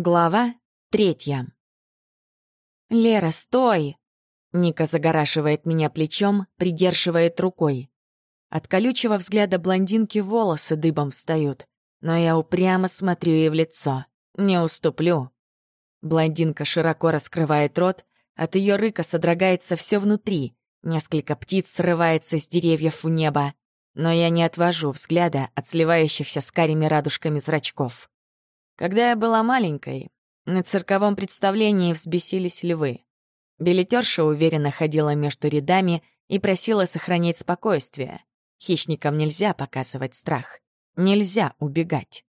Глава третья. «Лера, стой!» Ника загорашивает меня плечом, придерживает рукой. От колючего взгляда блондинки волосы дыбом встают, но я упрямо смотрю ей в лицо. Не уступлю. Блондинка широко раскрывает рот, от ее рыка содрогается все внутри, несколько птиц срывается с деревьев в небо, но я не отвожу взгляда от сливающихся с карими радужками зрачков. Когда я была маленькой, на цирковом представлении взбесились львы. Билетерша уверенно ходила между рядами и просила сохранять спокойствие. Хищникам нельзя показывать страх. Нельзя убегать.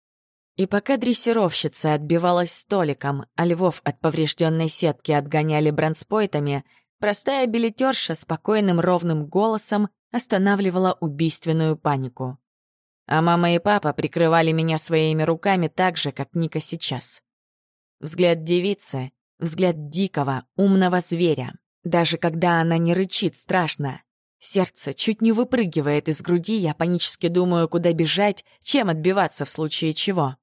И пока дрессировщица отбивалась столиком, а львов от поврежденной сетки отгоняли бронспойтами, простая билетерша спокойным ровным голосом останавливала убийственную панику. А мама и папа прикрывали меня своими руками так же, как Ника сейчас. Взгляд девицы, взгляд дикого, умного зверя. Даже когда она не рычит страшно. Сердце чуть не выпрыгивает из груди, я панически думаю, куда бежать, чем отбиваться в случае чего.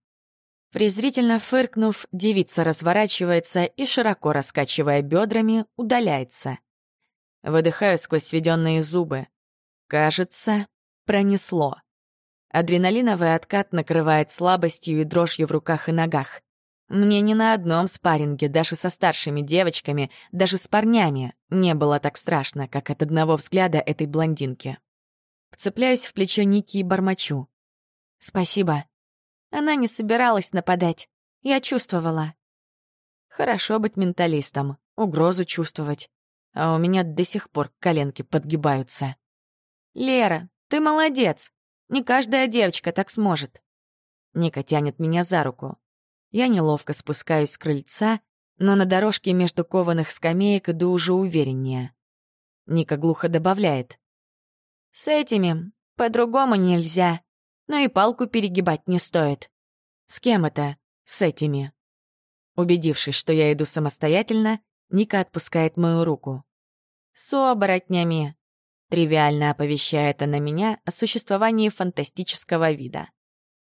Презрительно фыркнув, девица разворачивается и, широко раскачивая бедрами, удаляется. Выдыхаю сквозь сведенные зубы. Кажется, пронесло. Адреналиновый откат накрывает слабостью и дрожью в руках и ногах. Мне ни на одном спарринге, даже со старшими девочками, даже с парнями, не было так страшно, как от одного взгляда этой блондинки. Вцепляюсь в плечо Ники и бормочу. «Спасибо». Она не собиралась нападать. Я чувствовала. Хорошо быть менталистом, угрозу чувствовать. А у меня до сих пор коленки подгибаются. «Лера, ты молодец. Не каждая девочка так сможет. Ника тянет меня за руку. Я неловко спускаюсь с крыльца, но на дорожке между кованых скамеек иду уже увереннее. Ника глухо добавляет. «С этими по-другому нельзя, но и палку перегибать не стоит». «С кем это? С этими?» Убедившись, что я иду самостоятельно, Ника отпускает мою руку. «С оборотнями тривиально оповещает она меня о существовании фантастического вида.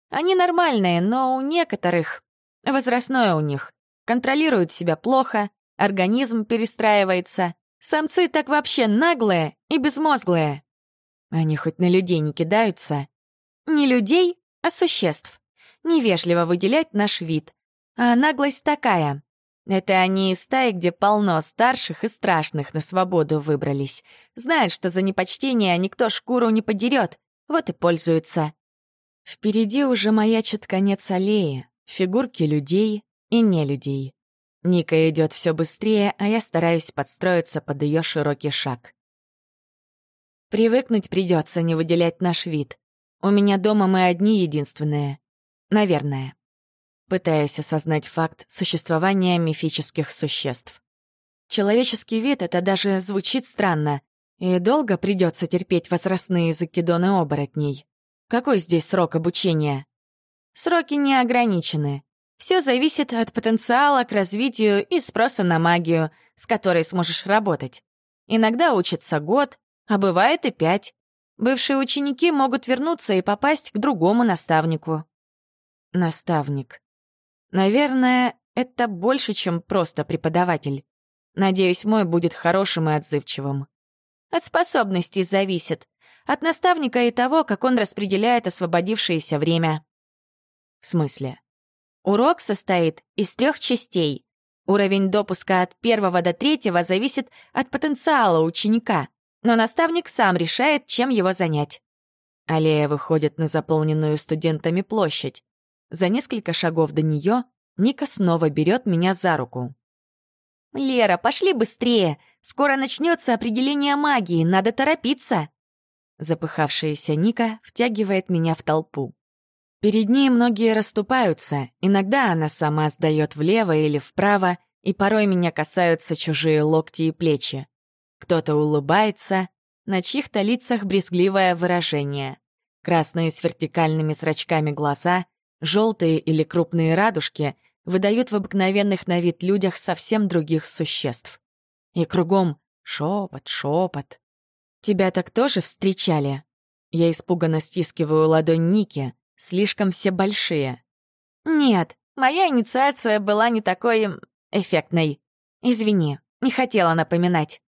Они нормальные, но у некоторых, возрастное у них, контролируют себя плохо, организм перестраивается. Самцы так вообще наглые и безмозглые. Они хоть на людей не кидаются. Не людей, а существ. Невежливо выделять наш вид. А наглость такая. Это они из стаи, где полно старших и страшных на свободу выбрались. Знают, что за непочтение никто шкуру не подерет, вот и пользуются. Впереди уже маячит конец аллеи, фигурки людей и не людей. Ника идет все быстрее, а я стараюсь подстроиться под ее широкий шаг. Привыкнуть придется не выделять наш вид. У меня дома мы одни единственные. Наверное пытаясь осознать факт существования мифических существ. Человеческий вид — это даже звучит странно, и долго придется терпеть возрастные закидоны оборотней. Какой здесь срок обучения? Сроки не ограничены. Все зависит от потенциала к развитию и спроса на магию, с которой сможешь работать. Иногда учится год, а бывает и пять. Бывшие ученики могут вернуться и попасть к другому наставнику. Наставник. Наверное, это больше, чем просто преподаватель. Надеюсь, мой будет хорошим и отзывчивым. От способностей зависит. От наставника и того, как он распределяет освободившееся время. В смысле? Урок состоит из трех частей. Уровень допуска от первого до третьего зависит от потенциала ученика, но наставник сам решает, чем его занять. Аллея выходит на заполненную студентами площадь. За несколько шагов до нее Ника снова берет меня за руку. «Лера, пошли быстрее! Скоро начнется определение магии, надо торопиться!» Запыхавшаяся Ника втягивает меня в толпу. Перед ней многие расступаются, иногда она сама сдает влево или вправо, и порой меня касаются чужие локти и плечи. Кто-то улыбается, на чьих-то лицах брезгливое выражение. Красные с вертикальными зрачками глаза Желтые или крупные радужки выдают в обыкновенных на вид людях совсем других существ. И кругом шепот, шепот. Тебя так тоже встречали? Я испуганно стискиваю ладонь Ники, слишком все большие. Нет, Моя инициация была не такой... эффектной. Извини, не хотела напоминать.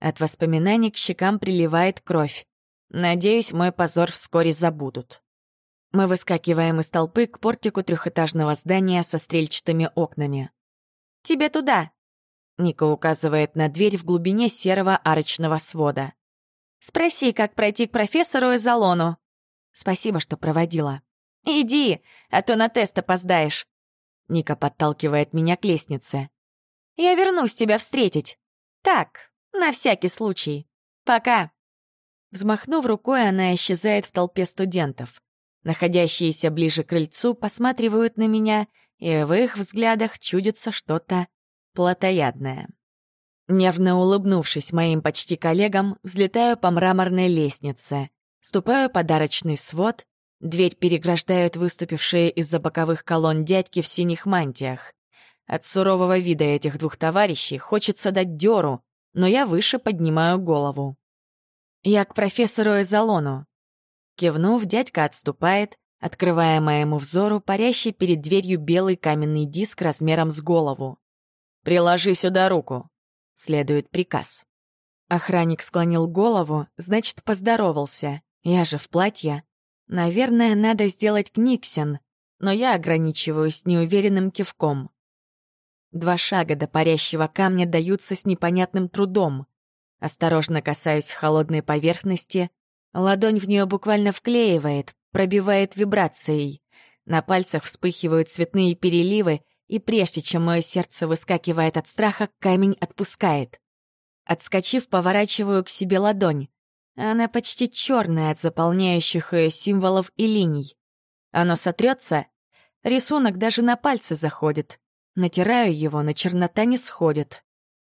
От воспоминаний к щекам приливает кровь. Надеюсь, мой позор вскоре забудут. Мы выскакиваем из толпы к портику трехэтажного здания со стрельчатыми окнами. «Тебе туда!» Ника указывает на дверь в глубине серого арочного свода. «Спроси, как пройти к профессору Эзолону». «Спасибо, что проводила». «Иди, а то на тест опоздаешь». Ника подталкивает меня к лестнице. «Я вернусь тебя встретить. Так, на всякий случай. Пока». Взмахнув рукой, она исчезает в толпе студентов. Находящиеся ближе к крыльцу посматривают на меня, и в их взглядах чудится что-то плотоядное. Нервно улыбнувшись моим почти коллегам, взлетаю по мраморной лестнице, ступаю под арочный свод, дверь переграждают выступившие из-за боковых колонн дядьки в синих мантиях. От сурового вида этих двух товарищей хочется дать дёру, но я выше поднимаю голову. Я к профессору Эзолону. Кивнув, дядька отступает, открывая моему взору парящий перед дверью белый каменный диск размером с голову. «Приложи сюда руку», — следует приказ. Охранник склонил голову, значит, поздоровался. Я же в платье. Наверное, надо сделать книксен, но я ограничиваюсь неуверенным кивком. Два шага до парящего камня даются с непонятным трудом. Осторожно касаюсь холодной поверхности, ладонь в нее буквально вклеивает, пробивает вибрацией. На пальцах вспыхивают цветные переливы, и прежде чем мое сердце выскакивает от страха, камень отпускает. Отскочив, поворачиваю к себе ладонь. Она почти черная от заполняющих ее символов и линий. Оно сотрется, рисунок даже на пальцы заходит. Натираю его, но чернота не сходит.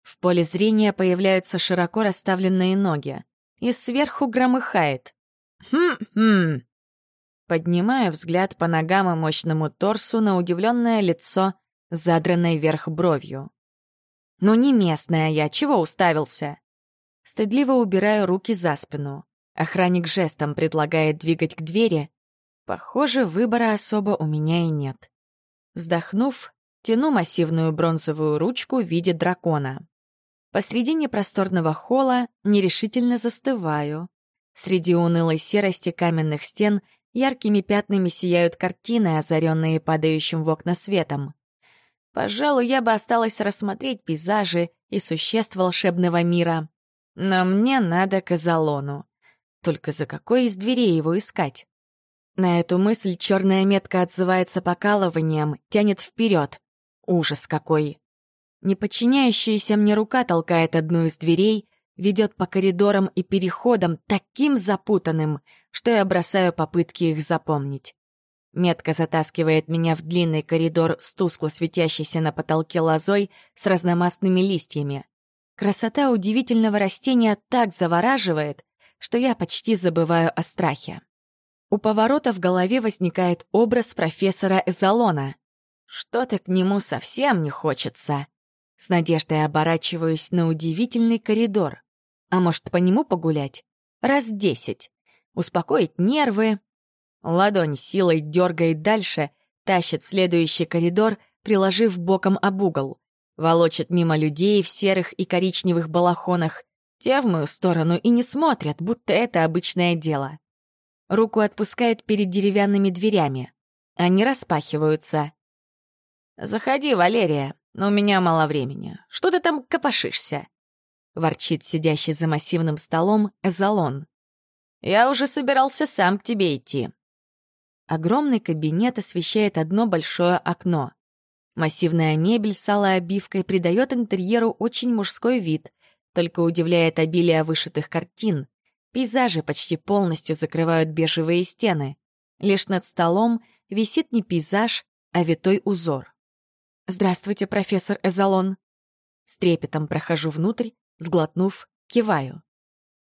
В поле зрения появляются широко расставленные ноги. И сверху громыхает. «Хм-хм!» Поднимаю взгляд по ногам и мощному торсу на удивленное лицо, задранной вверх бровью. «Ну не местная я, чего уставился?» Стыдливо убираю руки за спину. Охранник жестом предлагает двигать к двери. Похоже, выбора особо у меня и нет. Вздохнув, Тяну массивную бронзовую ручку в виде дракона. Посредине просторного холла нерешительно застываю. Среди унылой серости каменных стен яркими пятнами сияют картины, озаренные падающим в окна светом. Пожалуй, я бы осталась рассмотреть пейзажи и существ волшебного мира. Но мне надо к Азалону. Только за какой из дверей его искать? На эту мысль черная метка отзывается покалыванием, тянет вперед. Ужас какой! Неподчиняющаяся мне рука толкает одну из дверей, ведет по коридорам и переходам таким запутанным, что я бросаю попытки их запомнить. Метка затаскивает меня в длинный коридор с тускло светящейся на потолке лозой с разномастными листьями. Красота удивительного растения так завораживает, что я почти забываю о страхе. У поворота в голове возникает образ профессора Эзолона. Что-то к нему совсем не хочется. С надеждой оборачиваюсь на удивительный коридор. А может, по нему погулять? Раз десять. Успокоить нервы. Ладонь силой дергает дальше, тащит в следующий коридор, приложив боком об угол. Волочит мимо людей в серых и коричневых балахонах. Те в мою сторону и не смотрят, будто это обычное дело. Руку отпускает перед деревянными дверями. Они распахиваются. «Заходи, Валерия, но у меня мало времени. Что ты там копошишься?» Ворчит сидящий за массивным столом Эзолон. «Я уже собирался сам к тебе идти». Огромный кабинет освещает одно большое окно. Массивная мебель с алой обивкой придает интерьеру очень мужской вид, только удивляет обилие вышитых картин. Пейзажи почти полностью закрывают бежевые стены. Лишь над столом висит не пейзаж, а витой узор. «Здравствуйте, профессор Эзолон». С трепетом прохожу внутрь, сглотнув, киваю.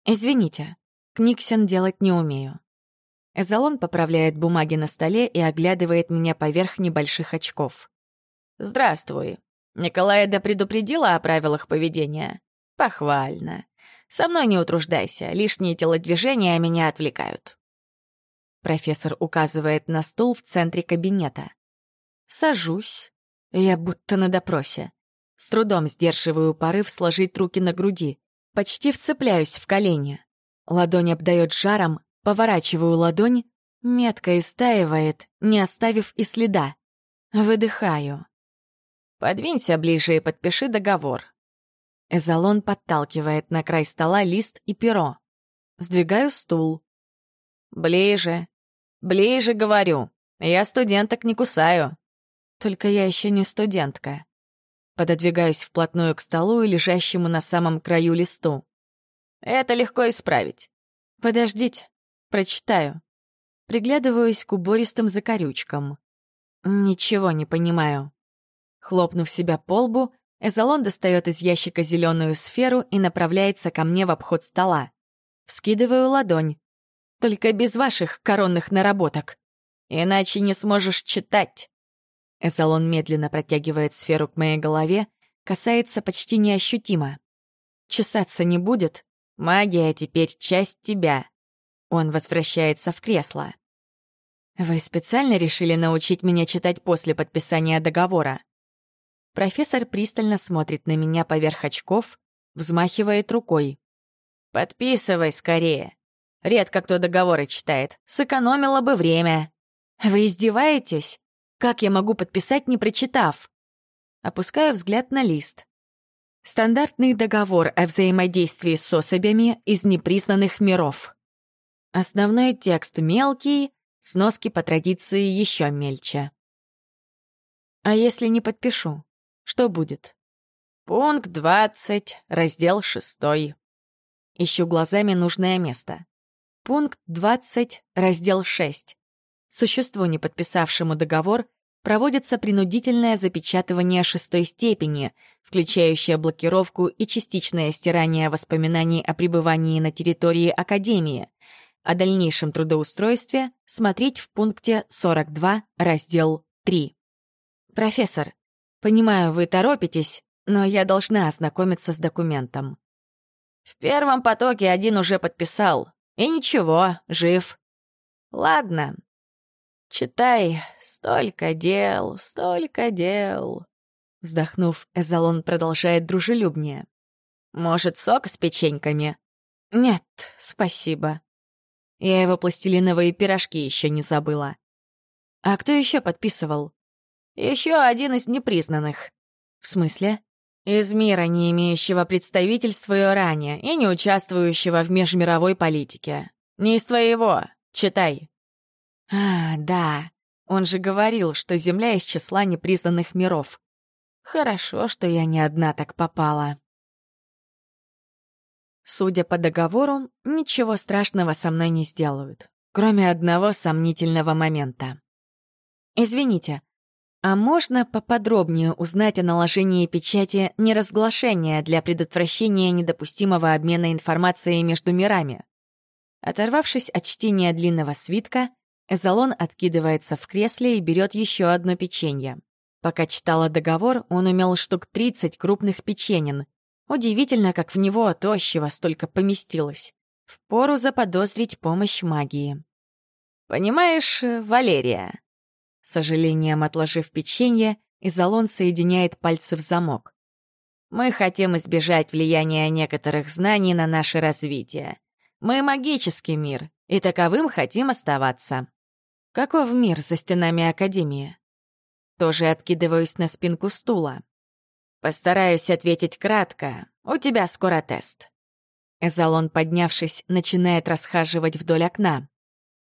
«Извините, книгсен делать не умею». Эзолон поправляет бумаги на столе и оглядывает меня поверх небольших очков. «Здравствуй. Николаеда предупредила о правилах поведения? Похвально. Со мной не утруждайся, лишние телодвижения меня отвлекают». Профессор указывает на стул в центре кабинета. Сажусь. Я будто на допросе. С трудом сдерживаю порыв сложить руки на груди. Почти вцепляюсь в колени. Ладонь обдает жаром, поворачиваю ладонь, метка истаивает, не оставив и следа. Выдыхаю. «Подвинься ближе и подпиши договор». Эзолон подталкивает на край стола лист и перо. Сдвигаю стул. «Ближе. Ближе, говорю. Я студенток не кусаю». Только я еще не студентка. Пододвигаюсь вплотную к столу и лежащему на самом краю листу. Это легко исправить. Подождите, прочитаю. Приглядываюсь к убористым закорючкам. Ничего не понимаю. Хлопнув себя по лбу, Эзолон достает из ящика зеленую сферу и направляется ко мне в обход стола. Вскидываю ладонь. Только без ваших коронных наработок. Иначе не сможешь читать. Эзолон медленно протягивает сферу к моей голове, касается почти неощутимо. Чесаться не будет. Магия теперь часть тебя. Он возвращается в кресло. Вы специально решили научить меня читать после подписания договора? Профессор пристально смотрит на меня поверх очков, взмахивает рукой. «Подписывай скорее. Редко кто договоры читает. Сэкономила бы время». «Вы издеваетесь? Как я могу подписать, не прочитав? Опускаю взгляд на лист. Стандартный договор о взаимодействии с особями из непризнанных миров. Основной текст мелкий, сноски по традиции еще мельче. А если не подпишу, что будет? Пункт 20, раздел 6. Ищу глазами нужное место. Пункт 20, раздел 6 существу, не подписавшему договор, проводится принудительное запечатывание шестой степени, включающее блокировку и частичное стирание воспоминаний о пребывании на территории Академии. О дальнейшем трудоустройстве смотреть в пункте 42, раздел 3. «Профессор, понимаю, вы торопитесь, но я должна ознакомиться с документом». «В первом потоке один уже подписал. И ничего, жив». «Ладно, Читай, столько дел, столько дел. Вздохнув, Эзолон продолжает дружелюбнее. Может, сок с печеньками? Нет, спасибо. Я его пластилиновые пирожки еще не забыла. А кто еще подписывал? Еще один из непризнанных. В смысле? Из мира, не имеющего представительства и ранее, и не участвующего в межмировой политике. Не из твоего. Читай. А, да, он же говорил, что Земля из числа непризнанных миров. Хорошо, что я не одна так попала. Судя по договору, ничего страшного со мной не сделают, кроме одного сомнительного момента. Извините, а можно поподробнее узнать о наложении печати неразглашения для предотвращения недопустимого обмена информацией между мирами? Оторвавшись от чтения длинного свитка, Эзолон откидывается в кресле и берет еще одно печенье. Пока читала договор, он умел штук 30 крупных печенин. Удивительно, как в него тощего столько поместилось. Впору заподозрить помощь магии. «Понимаешь, Валерия?» С сожалением отложив печенье, Изолон соединяет пальцы в замок. «Мы хотим избежать влияния некоторых знаний на наше развитие. Мы магический мир, и таковым хотим оставаться. Каков мир за стенами Академии? Тоже откидываюсь на спинку стула. Постараюсь ответить кратко. У тебя скоро тест. Эзолон, поднявшись, начинает расхаживать вдоль окна.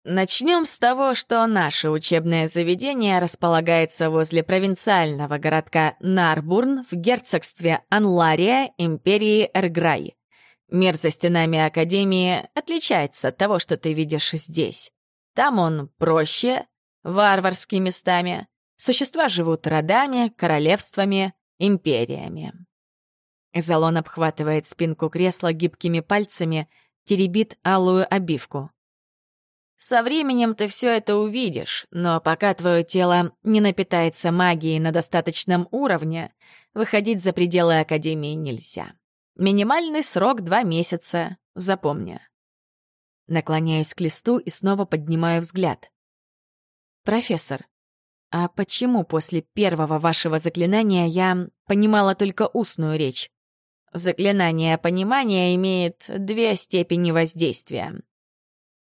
Начнем с того, что наше учебное заведение располагается возле провинциального городка Нарбурн в герцогстве Анлария империи Эрграй. Мир за стенами Академии отличается от того, что ты видишь здесь. Там он проще, варварский местами. Существа живут родами, королевствами, империями. Залон обхватывает спинку кресла гибкими пальцами, теребит алую обивку. Со временем ты все это увидишь, но пока твое тело не напитается магией на достаточном уровне, выходить за пределы Академии нельзя. Минимальный срок — два месяца, запомни. Наклоняюсь к листу и снова поднимаю взгляд. «Профессор, А почему после первого вашего заклинания я понимала только устную речь? Заклинание понимания имеет две степени воздействия.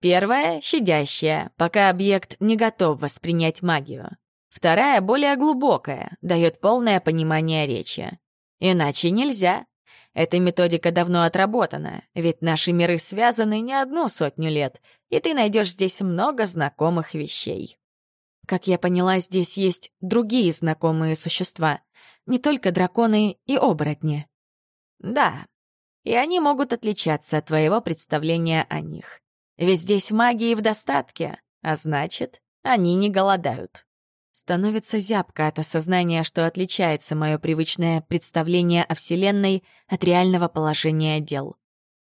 Первая — щадящая, пока объект не готов воспринять магию. Вторая — более глубокая, дает полное понимание речи. Иначе нельзя. Эта методика давно отработана, ведь наши миры связаны не одну сотню лет, и ты найдешь здесь много знакомых вещей. Как я поняла, здесь есть другие знакомые существа, не только драконы и оборотни. Да, и они могут отличаться от твоего представления о них. Ведь здесь магии в достатке, а значит, они не голодают. Становится зябко от осознания, что отличается мое привычное представление о Вселенной от реального положения дел.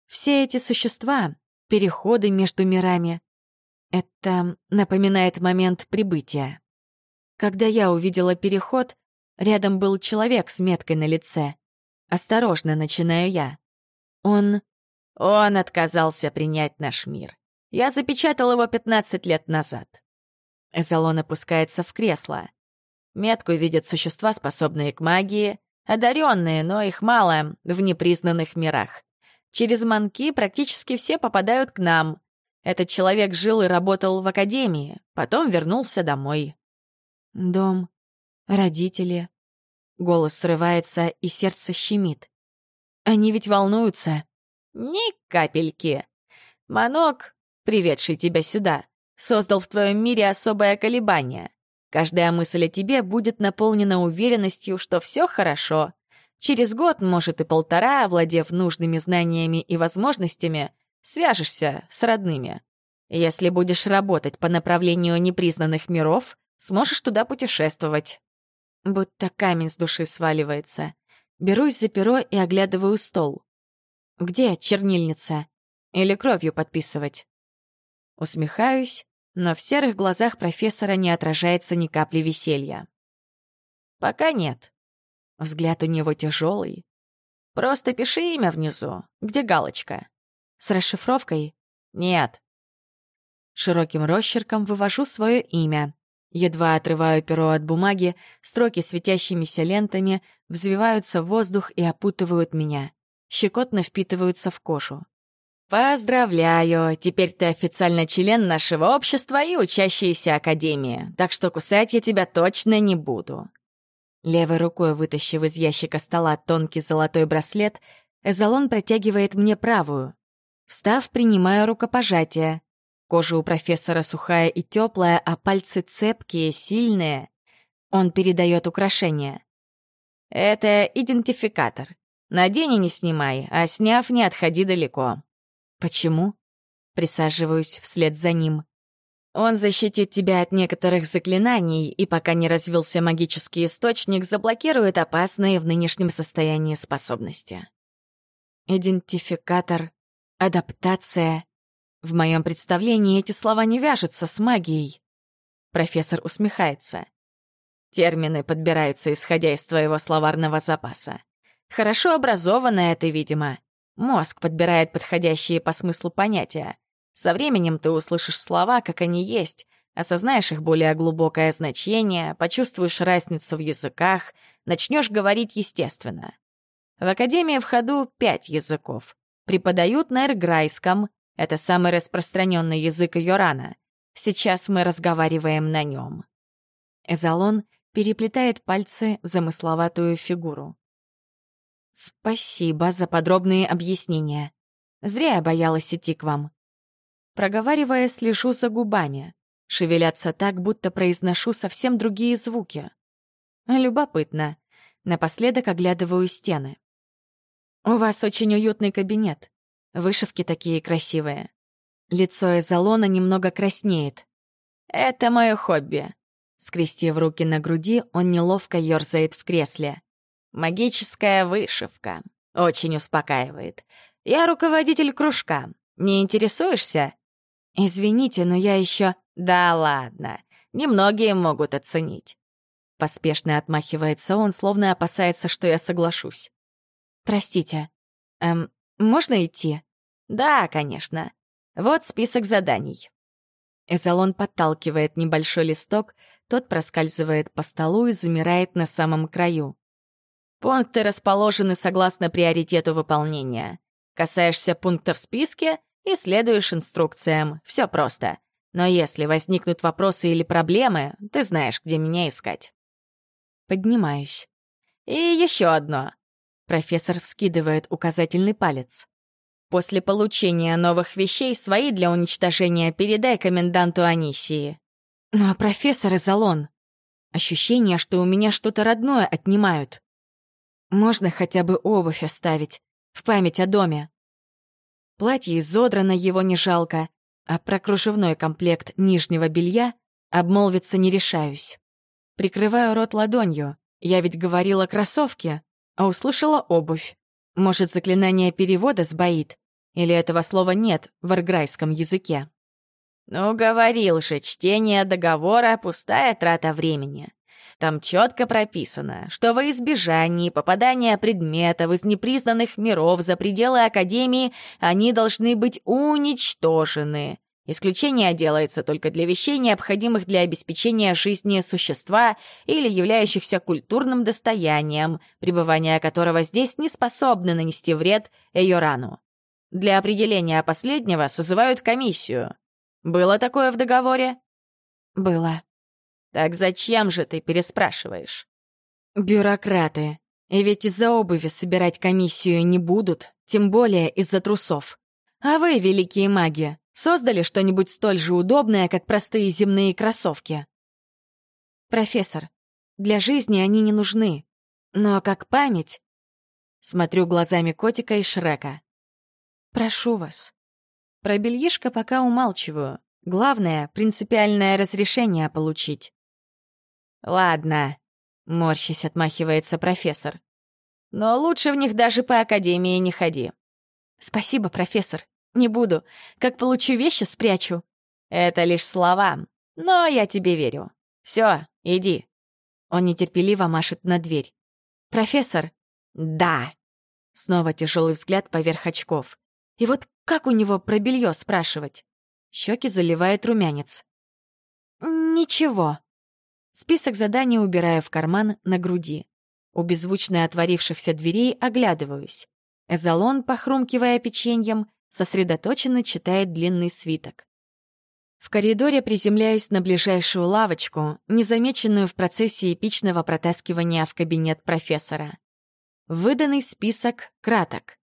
Все эти существа, переходы между мирами — это напоминает момент прибытия. Когда я увидела переход, рядом был человек с меткой на лице. Осторожно начинаю я. Он... Он отказался принять наш мир. Я запечатал его 15 лет назад. Эзолон опускается в кресло. Метку видят существа, способные к магии, одаренные, но их мало в непризнанных мирах. Через манки практически все попадают к нам. Этот человек жил и работал в академии, потом вернулся домой. Дом, родители. Голос срывается, и сердце щемит. Они ведь волнуются. Ни капельки. Манок приведший тебя сюда, создал в твоем мире особое колебание. Каждая мысль о тебе будет наполнена уверенностью, что все хорошо. Через год, может и полтора, овладев нужными знаниями и возможностями, свяжешься с родными. Если будешь работать по направлению непризнанных миров, сможешь туда путешествовать. Будто камень с души сваливается. Берусь за перо и оглядываю стол. Где чернильница? Или кровью подписывать? Усмехаюсь, но в серых глазах профессора не отражается ни капли веселья. «Пока нет». Взгляд у него тяжелый. «Просто пиши имя внизу. Где галочка?» «С расшифровкой?» «Нет». Широким росчерком вывожу свое имя. Едва отрываю перо от бумаги, строки светящимися лентами взвиваются в воздух и опутывают меня. Щекотно впитываются в кожу. «Поздравляю! Теперь ты официально член нашего общества и учащийся академии, так что кусать я тебя точно не буду». Левой рукой вытащив из ящика стола тонкий золотой браслет, Эзолон протягивает мне правую. Встав, принимаю рукопожатие. Кожа у профессора сухая и теплая, а пальцы цепкие, сильные. Он передает украшение. «Это идентификатор. Надень и не снимай, а сняв, не отходи далеко. Почему? Присаживаюсь вслед за ним. Он защитит тебя от некоторых заклинаний, и пока не развился магический источник, заблокирует опасные в нынешнем состоянии способности. Идентификатор, адаптация. В моем представлении эти слова не вяжутся с магией. Профессор усмехается. Термины подбираются, исходя из твоего словарного запаса. Хорошо образованная ты, видимо. Мозг подбирает подходящие по смыслу понятия. Со временем ты услышишь слова, как они есть, осознаешь их более глубокое значение, почувствуешь разницу в языках, начнешь говорить естественно. В Академии в ходу пять языков. Преподают на эрграйском, это самый распространенный язык Йорана. Сейчас мы разговариваем на нем. Эзолон переплетает пальцы в замысловатую фигуру. «Спасибо за подробные объяснения. Зря я боялась идти к вам». Проговаривая, слежу за губами. Шевелятся так, будто произношу совсем другие звуки. Любопытно. Напоследок оглядываю стены. «У вас очень уютный кабинет. Вышивки такие красивые». Лицо Эзолона немного краснеет. «Это мое хобби». Скрестив руки на груди, он неловко ёрзает в кресле. Магическая вышивка. Очень успокаивает. Я руководитель кружка. Не интересуешься? Извините, но я еще... Да ладно. Немногие могут оценить. Поспешно отмахивается он, словно опасается, что я соглашусь. Простите. Эм, можно идти? Да, конечно. Вот список заданий. Эзолон подталкивает небольшой листок, тот проскальзывает по столу и замирает на самом краю. Пункты расположены согласно приоритету выполнения. Касаешься пункта в списке и следуешь инструкциям. Все просто. Но если возникнут вопросы или проблемы, ты знаешь, где меня искать. Поднимаюсь. И еще одно. Профессор вскидывает указательный палец. После получения новых вещей свои для уничтожения передай коменданту Анисии. Ну а профессор Изолон? Ощущение, что у меня что-то родное отнимают. Можно хотя бы обувь оставить, в память о доме. Платье изодрано, его не жалко, а про кружевной комплект нижнего белья обмолвиться не решаюсь. Прикрываю рот ладонью. Я ведь говорила кроссовки, а услышала обувь. Может, заклинание перевода сбоит? Или этого слова нет в арграйском языке? «Ну, говорил же, чтение договора — пустая трата времени. Там четко прописано, что во избежании попадания предметов из непризнанных миров за пределы Академии они должны быть уничтожены. Исключение делается только для вещей, необходимых для обеспечения жизни существа или являющихся культурным достоянием, пребывание которого здесь не способно нанести вред ее рану. Для определения последнего созывают комиссию. Было такое в договоре? Было. Так зачем же ты переспрашиваешь? Бюрократы. И ведь из-за обуви собирать комиссию не будут, тем более из-за трусов. А вы, великие маги, создали что-нибудь столь же удобное, как простые земные кроссовки? Профессор, для жизни они не нужны. Но как память... Смотрю глазами котика и Шрека. Прошу вас. Про бельишко пока умалчиваю. Главное — принципиальное разрешение получить. «Ладно», — морщись отмахивается профессор. «Но лучше в них даже по академии не ходи». «Спасибо, профессор. Не буду. Как получу вещи, спрячу». «Это лишь слова. Но я тебе верю. Все, иди». Он нетерпеливо машет на дверь. «Профессор?» «Да». Снова тяжелый взгляд поверх очков. И вот как у него про белье спрашивать? Щеки заливает румянец. «Ничего». Список заданий убираю в карман на груди. У беззвучно отворившихся дверей оглядываюсь. Эзолон, похрумкивая печеньем, сосредоточенно читает длинный свиток. В коридоре приземляюсь на ближайшую лавочку, незамеченную в процессе эпичного протаскивания в кабинет профессора. Выданный список краток.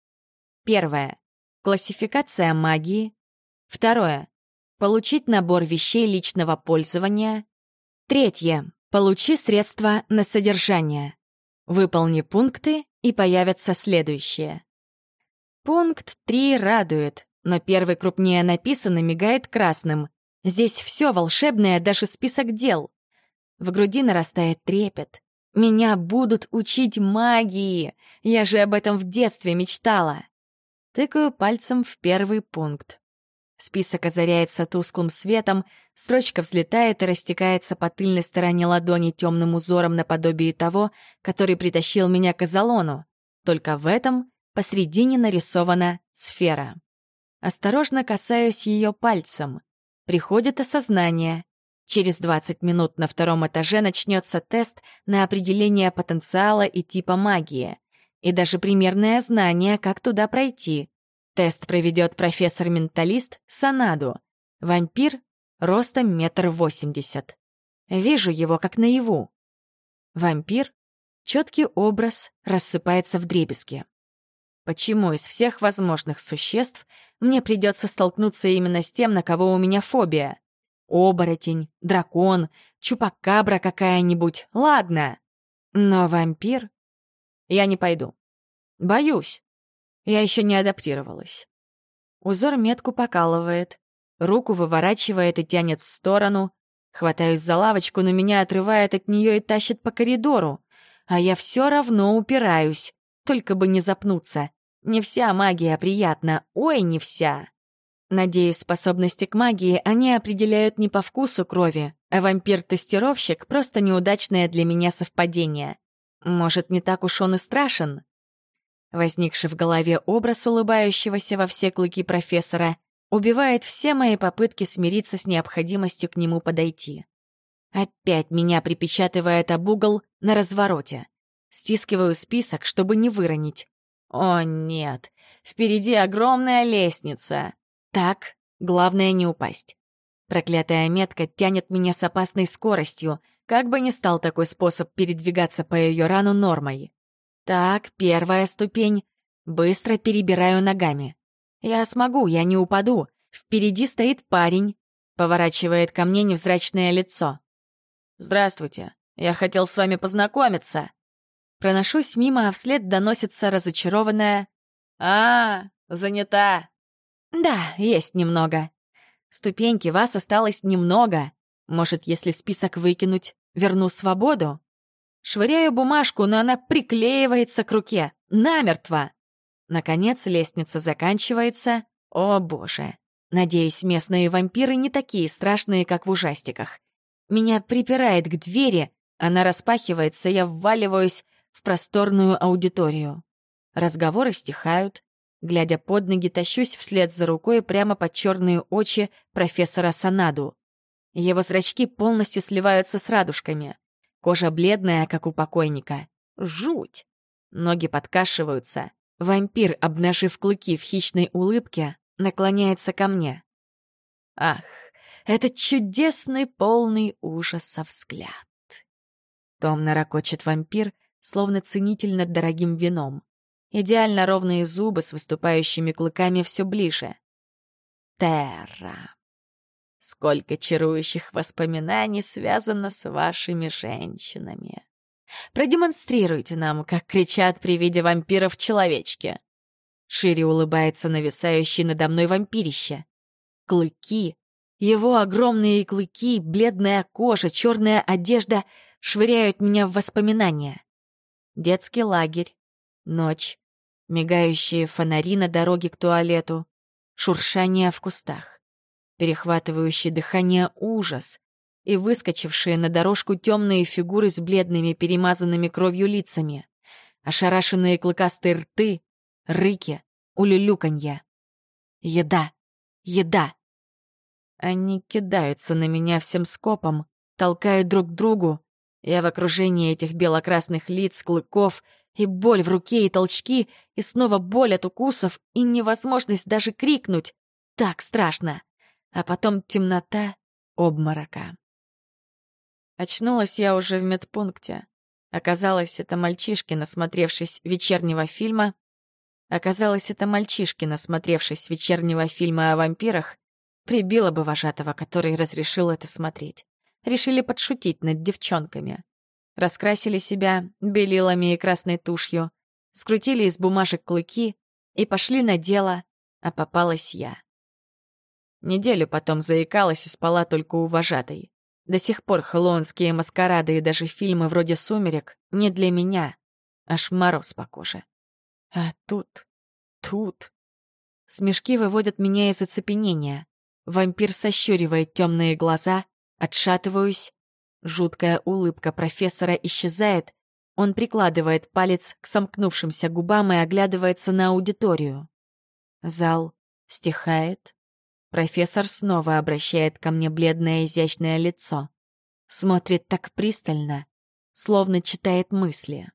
Первое. Классификация магии. Второе. Получить набор вещей личного пользования. Третье. Получи средства на содержание. Выполни пункты, и появятся следующие. Пункт 3 радует, но первый крупнее написано мигает красным. Здесь все волшебное, даже список дел. В груди нарастает трепет. Меня будут учить магии. Я же об этом в детстве мечтала. Тыкаю пальцем в первый пункт. Список озаряется тусклым светом, строчка взлетает и растекается по тыльной стороне ладони темным узором наподобие того, который притащил меня к Азалону. Только в этом посредине нарисована сфера. Осторожно касаюсь ее пальцем. Приходит осознание. Через 20 минут на втором этаже начнется тест на определение потенциала и типа магии и даже примерное знание, как туда пройти. Тест проведет профессор-менталист Санаду. Вампир ростом метр восемьдесят. Вижу его как наяву. Вампир, четкий образ, рассыпается в дребезги. Почему из всех возможных существ мне придется столкнуться именно с тем, на кого у меня фобия? Оборотень, дракон, чупакабра какая-нибудь, ладно. Но вампир я не пойду. Боюсь. Я еще не адаптировалась. Узор метку покалывает, руку выворачивает и тянет в сторону. Хватаюсь за лавочку, но меня отрывает от нее и тащит по коридору. А я все равно упираюсь, только бы не запнуться. Не вся магия приятна, ой, не вся. Надеюсь, способности к магии они определяют не по вкусу крови, а вампир-тестировщик — просто неудачное для меня совпадение. Может, не так уж он и страшен? Возникший в голове образ улыбающегося во все клыки профессора убивает все мои попытки смириться с необходимостью к нему подойти. Опять меня припечатывает об угол на развороте. Стискиваю список, чтобы не выронить. О, нет. Впереди огромная лестница. Так, главное не упасть. Проклятая метка тянет меня с опасной скоростью, как бы ни стал такой способ передвигаться по ее рану нормой. Так, первая ступень. Быстро перебираю ногами. Я смогу, я не упаду. Впереди стоит парень. Поворачивает ко мне невзрачное лицо. «Здравствуйте. Я хотел с вами познакомиться». Проношусь мимо, а вслед доносится разочарованная «А, занята». «Да, есть немного. Ступеньки, вас осталось немного. Может, если список выкинуть, верну свободу?» Швыряю бумажку, но она приклеивается к руке. Намертво. Наконец лестница заканчивается. О, боже. Надеюсь, местные вампиры не такие страшные, как в ужастиках. Меня припирает к двери, она распахивается, я вваливаюсь в просторную аудиторию. Разговоры стихают. Глядя под ноги, тащусь вслед за рукой прямо под черные очи профессора Санаду. Его зрачки полностью сливаются с радужками. Кожа бледная, как у покойника. Жуть! Ноги подкашиваются. Вампир, обнажив клыки в хищной улыбке, наклоняется ко мне. Ах, этот чудесный, полный ужаса взгляд. Томно ракочет вампир, словно ценитель над дорогим вином. Идеально ровные зубы с выступающими клыками все ближе. Терра. Сколько чарующих воспоминаний связано с вашими женщинами. Продемонстрируйте нам, как кричат при виде вампиров человечки. Шире улыбается нависающий надо мной вампирище. Клыки его огромные клыки, бледная кожа, черная одежда швыряют меня в воспоминания. Детский лагерь, ночь, мигающие фонари на дороге к туалету, шуршание в кустах, перехватывающий дыхание ужас и выскочившие на дорожку темные фигуры с бледными перемазанными кровью лицами, ошарашенные клыкастые рты, рыки, улюлюканья. Еда, еда. Они кидаются на меня всем скопом, толкают друг к другу. Я в окружении этих белокрасных лиц, клыков, и боль в руке, и толчки, и снова боль от укусов, и невозможность даже крикнуть. Так страшно. А потом темнота обморока. Очнулась я уже в медпункте. Оказалось, это мальчишки, насмотревшись вечернего фильма. Оказалось, это мальчишки, насмотревшись вечернего фильма о вампирах, Прибила бы вожатого, который разрешил это смотреть. Решили подшутить над девчонками. Раскрасили себя белилами и красной тушью, скрутили из бумажек клыки и пошли на дело, а попалась я. Неделю потом заикалась и спала только у вожатой. До сих пор хэллоуинские маскарады и даже фильмы вроде «Сумерек» не для меня. Аж мороз по коже. А тут, тут... Смешки выводят меня из оцепенения. Вампир сощуривает темные глаза, отшатываюсь. Жуткая улыбка профессора исчезает. Он прикладывает палец к сомкнувшимся губам и оглядывается на аудиторию. Зал стихает. Профессор снова обращает ко мне бледное изящное лицо. Смотрит так пристально, словно читает мысли.